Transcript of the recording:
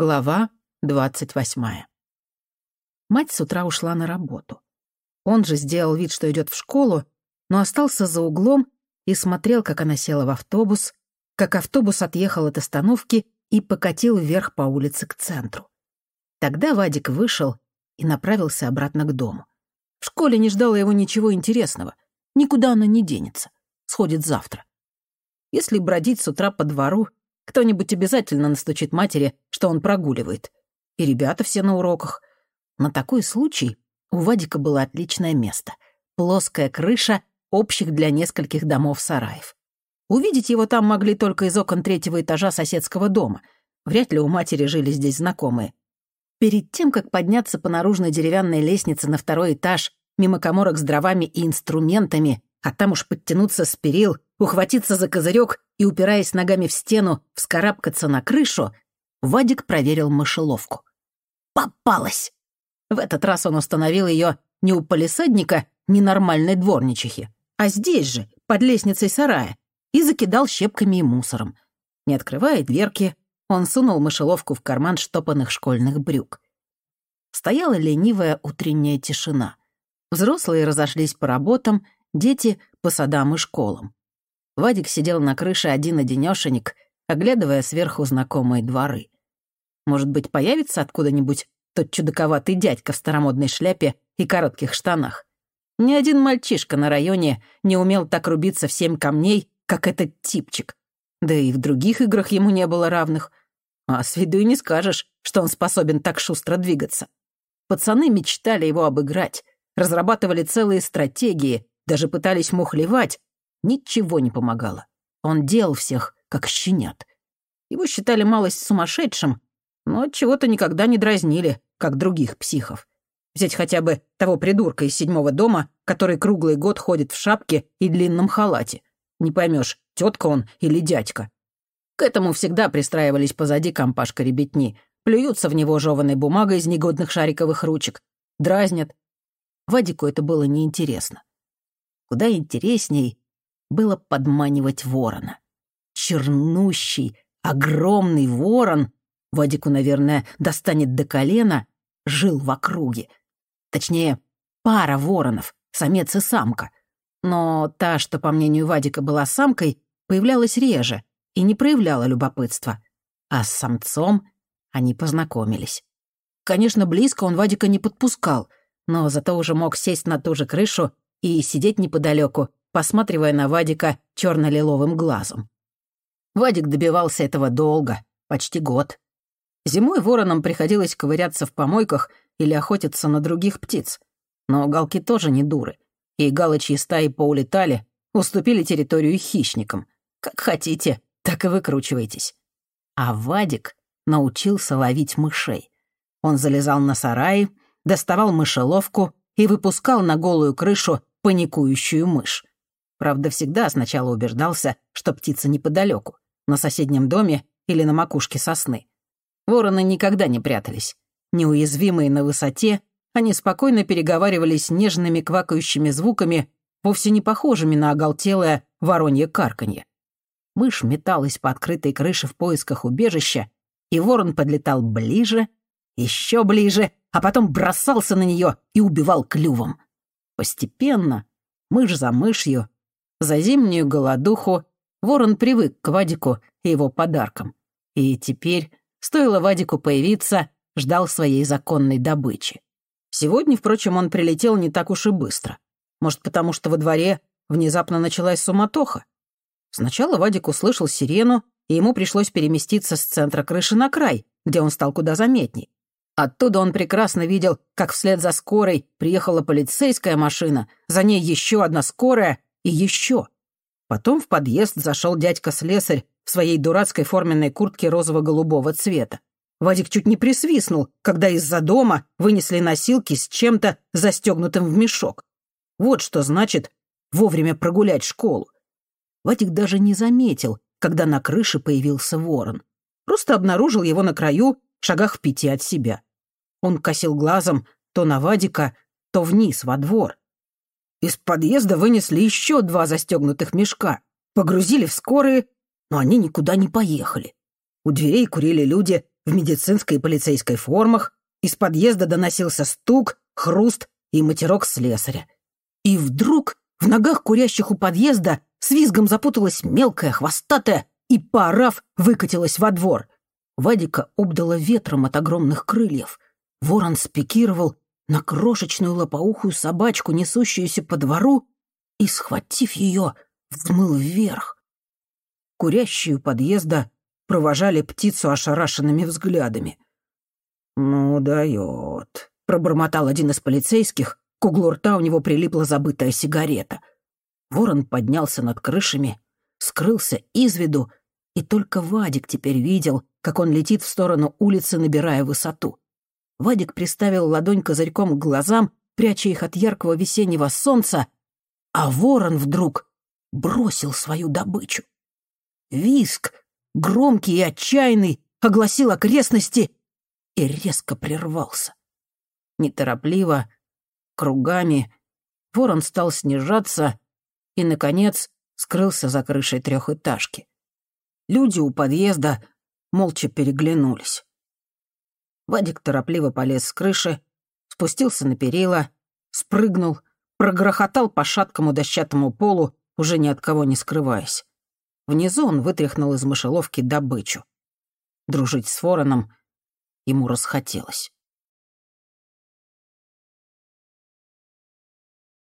Глава двадцать восьмая. Мать с утра ушла на работу. Он же сделал вид, что идет в школу, но остался за углом и смотрел, как она села в автобус, как автобус отъехал от остановки и покатил вверх по улице к центру. Тогда Вадик вышел и направился обратно к дому. В школе не ждало его ничего интересного. Никуда она не денется. Сходит завтра. Если бродить с утра по двору, кто-нибудь обязательно настучит матери, что он прогуливает. И ребята все на уроках. На такой случай у Вадика было отличное место. Плоская крыша общих для нескольких домов сараев. Увидеть его там могли только из окон третьего этажа соседского дома. Вряд ли у матери жили здесь знакомые. Перед тем, как подняться по наружной деревянной лестнице на второй этаж, мимо коморок с дровами и инструментами, а там уж подтянуться с перил, ухватиться за козырек и, упираясь ногами в стену, вскарабкаться на крышу, Вадик проверил мышеловку. Попалась! В этот раз он установил ее не у полисадника, не нормальной дворничихи, а здесь же, под лестницей сарая, и закидал щепками и мусором. Не открывая дверки, он сунул мышеловку в карман штопанных школьных брюк. Стояла ленивая утренняя тишина. Взрослые разошлись по работам, дети — по садам и школам. Вадик сидел на крыше один-одинёшенек, оглядывая сверху знакомые дворы. Может быть, появится откуда-нибудь тот чудаковатый дядька в старомодной шляпе и коротких штанах. Ни один мальчишка на районе не умел так рубиться в семь камней, как этот типчик. Да и в других играх ему не было равных. А с виду и не скажешь, что он способен так шустро двигаться. Пацаны мечтали его обыграть, разрабатывали целые стратегии, даже пытались мухлевать, Ничего не помогало. Он делал всех, как щенят. Его считали малость сумасшедшим, но чего-то никогда не дразнили, как других психов. Взять хотя бы того придурка из седьмого дома, который круглый год ходит в шапке и длинном халате. Не поймешь, тетка он или дядька. К этому всегда пристраивались позади компашка ребятни, плюются в него жеванной бумагой из негодных шариковых ручек, дразнят. Вадику это было неинтересно. Куда интересней было подманивать ворона. Чернущий, огромный ворон, Вадику, наверное, достанет до колена, жил в округе. Точнее, пара воронов, самец и самка. Но та, что, по мнению Вадика, была самкой, появлялась реже и не проявляла любопытства. А с самцом они познакомились. Конечно, близко он Вадика не подпускал, но зато уже мог сесть на ту же крышу и сидеть неподалеку, посматривая на Вадика черно-лиловым глазом. Вадик добивался этого долго, почти год. Зимой воронам приходилось ковыряться в помойках или охотиться на других птиц. Но галки тоже не дуры, и галочьи стаи поулетали, уступили территорию хищникам. Как хотите, так и выкручивайтесь. А Вадик научился ловить мышей. Он залезал на сараи, доставал мышеловку и выпускал на голую крышу паникующую мышь. Правда, всегда сначала убеждался, что птица неподалеку, на соседнем доме или на макушке сосны. Вороны никогда не прятались. Неуязвимые на высоте, они спокойно переговаривались нежными квакающими звуками, вовсе не похожими на оголтелое воронье карканье. Мышь металась по открытой крыше в поисках убежища, и ворон подлетал ближе, еще ближе, а потом бросался на нее и убивал клювом. Постепенно, мышь за мышью, за зимнюю голодуху ворон привык к Вадику и его подаркам. И теперь, стоило Вадику появиться, ждал своей законной добычи. Сегодня, впрочем, он прилетел не так уж и быстро. Может, потому что во дворе внезапно началась суматоха? Сначала Вадик услышал сирену, и ему пришлось переместиться с центра крыши на край, где он стал куда заметней. Оттуда он прекрасно видел, как вслед за скорой приехала полицейская машина, за ней еще одна скорая и еще. Потом в подъезд зашел дядька-слесарь в своей дурацкой форменной куртке розово-голубого цвета. Вадик чуть не присвистнул, когда из-за дома вынесли носилки с чем-то застегнутым в мешок. Вот что значит вовремя прогулять школу. Вадик даже не заметил, когда на крыше появился ворон. Просто обнаружил его на краю, шагах в пяти от себя. Он косил глазом то на Вадика, то вниз, во двор. Из подъезда вынесли еще два застегнутых мешка, погрузили в скорые, но они никуда не поехали. У дверей курили люди в медицинской и полицейской формах, из подъезда доносился стук, хруст и матерок слесаря. И вдруг в ногах курящих у подъезда с визгом запуталась мелкая, хвостатая и, поорав, выкатилась во двор. Вадика обдала ветром от огромных крыльев. Ворон спикировал на крошечную лопоухую собачку, несущуюся по двору, и, схватив ее, взмыл вверх. Курящие у подъезда провожали птицу ошарашенными взглядами. «Ну, дает», — пробормотал один из полицейских, к углу рта у него прилипла забытая сигарета. Ворон поднялся над крышами, скрылся из виду, и только Вадик теперь видел, как он летит в сторону улицы, набирая высоту. Вадик приставил ладонь козырьком к глазам, пряча их от яркого весеннего солнца, а ворон вдруг бросил свою добычу. Виск, громкий и отчаянный, огласил окрестности и резко прервался. Неторопливо, кругами, ворон стал снижаться и, наконец, скрылся за крышей трехэтажки. Люди у подъезда молча переглянулись. Вадик торопливо полез с крыши, спустился на перила, спрыгнул, прогрохотал по шаткому дощатому полу, уже ни от кого не скрываясь. Внизу он вытряхнул из мышеловки добычу. Дружить с вороном ему расхотелось.